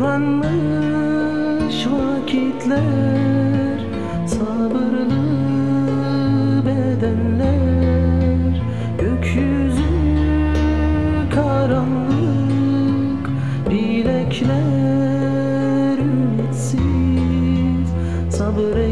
Uyanmış vakitler Sabırlı bedenler Gökyüzü karanlık Bilekler ümitsiz Sabır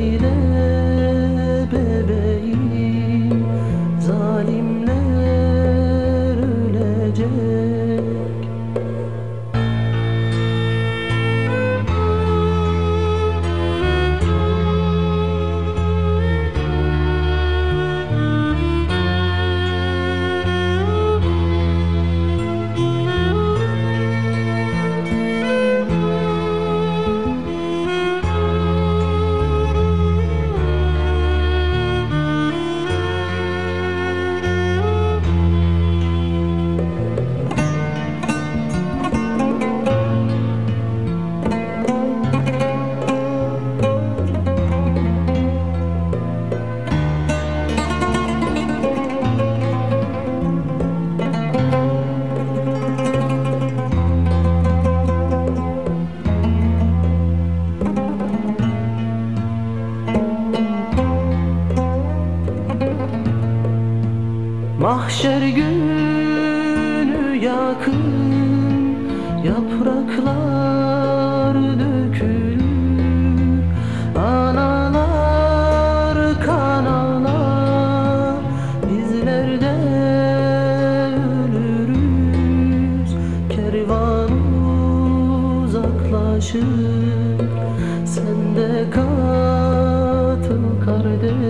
Mahşer günü yakın Yapraklar dökülür. Analar kanalar Bizler de ölürüz? Kervan uzaklaşır Sen de katıl kardeş.